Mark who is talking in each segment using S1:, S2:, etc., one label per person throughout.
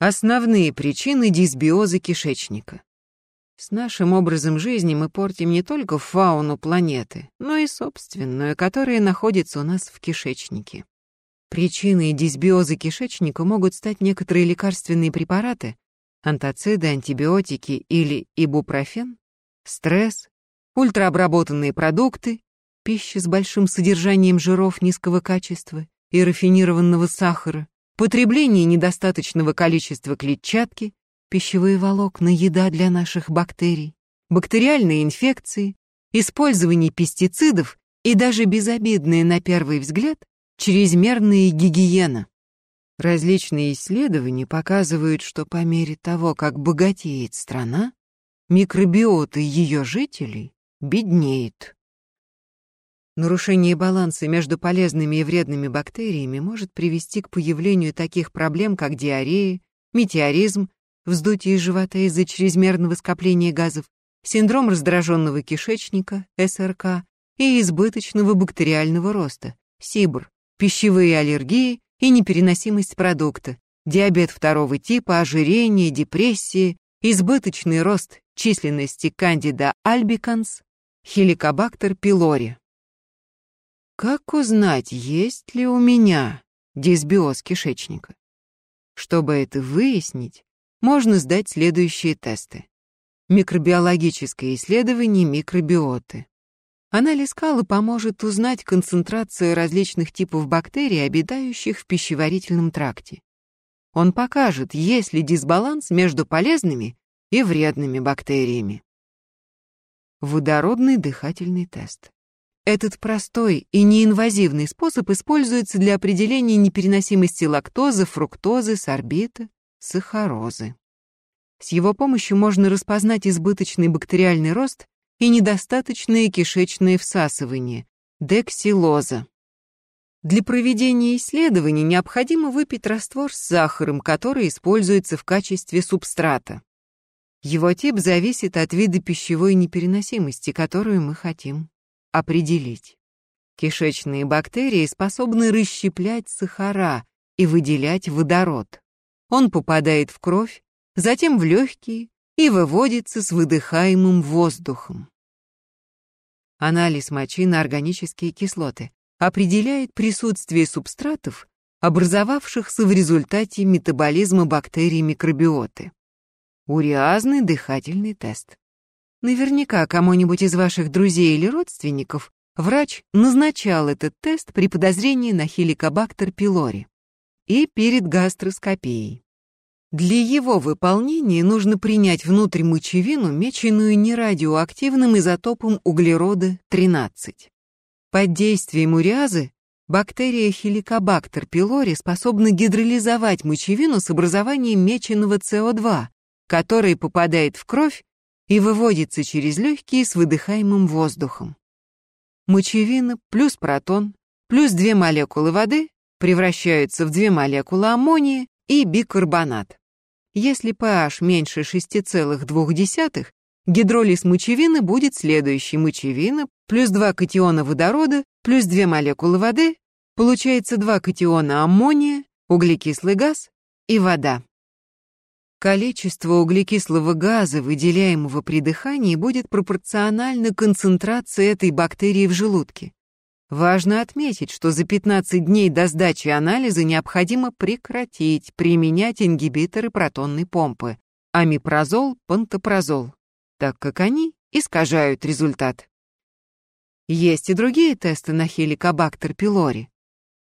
S1: Основные причины дисбиоза кишечника. С нашим образом жизни мы портим не только фауну планеты, но и собственную, которая находится у нас в кишечнике. Причиной дисбиоза кишечника могут стать некоторые лекарственные препараты, антациды, антибиотики или ибупрофен, стресс, ультраобработанные продукты, пища с большим содержанием жиров низкого качества и рафинированного сахара, потребление недостаточного количества клетчатки, пищевые волокна, еда для наших бактерий, бактериальные инфекции, использование пестицидов и даже безобидная на первый взгляд чрезмерная гигиена. Различные исследования показывают, что по мере того, как богатеет страна, микробиоты ее жителей беднеет. Нарушение баланса между полезными и вредными бактериями может привести к появлению таких проблем, как диарея, метеоризм, вздутие живота из-за чрезмерного скопления газов, синдром раздраженного кишечника, СРК, и избыточного бактериального роста, СИБР, пищевые аллергии и непереносимость продукта, диабет второго типа, ожирение, депрессия, избыточный рост численности кандида альбиканс, хеликобактер пилори. Как узнать, есть ли у меня дисбиоз кишечника? Чтобы это выяснить, можно сдать следующие тесты. Микробиологическое исследование микробиоты. Анализ кала поможет узнать концентрацию различных типов бактерий, обитающих в пищеварительном тракте. Он покажет, есть ли дисбаланс между полезными и вредными бактериями. Водородный дыхательный тест. Этот простой и неинвазивный способ используется для определения непереносимости лактозы, фруктозы, сорбита, сахарозы. С его помощью можно распознать избыточный бактериальный рост и недостаточное кишечное всасывание, дексилоза. Для проведения исследований необходимо выпить раствор с сахаром, который используется в качестве субстрата. Его тип зависит от вида пищевой непереносимости, которую мы хотим определить. Кишечные бактерии способны расщеплять сахара и выделять водород. Он попадает в кровь, затем в легкие и выводится с выдыхаемым воздухом. Анализ мочи на органические кислоты определяет присутствие субстратов, образовавшихся в результате метаболизма бактерий микробиоты. Уриазный дыхательный тест. Наверняка кому-нибудь из ваших друзей или родственников врач назначал этот тест при подозрении на хеликобактер пилори и перед гастроскопией. Для его выполнения нужно принять внутрь мочевину, меченую нерадиоактивным изотопом углерода-13. Под действием уриазы бактерия хеликобактер пилори способна гидролизовать мочевину с образованием меченого СО2, который попадает в кровь и выводится через легкие с выдыхаемым воздухом. Мочевина плюс протон плюс две молекулы воды превращаются в две молекулы аммония и бикарбонат. Если pH меньше 6,2, гидролиз мочевины будет следующий. Мочевина плюс два катиона водорода плюс две молекулы воды, получается два катиона аммония, углекислый газ и вода. Количество углекислого газа, выделяемого при дыхании, будет пропорционально концентрации этой бактерии в желудке. Важно отметить, что за 15 дней до сдачи анализа необходимо прекратить применять ингибиторы протонной помпы амипрозол, пантопрозол, так как они искажают результат. Есть и другие тесты на хеликобактер пилори.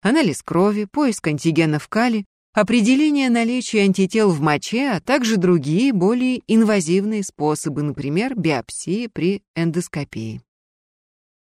S1: Анализ крови, поиск антигенов кали, определение наличия антител в моче, а также другие, более инвазивные способы, например, биопсии при эндоскопии.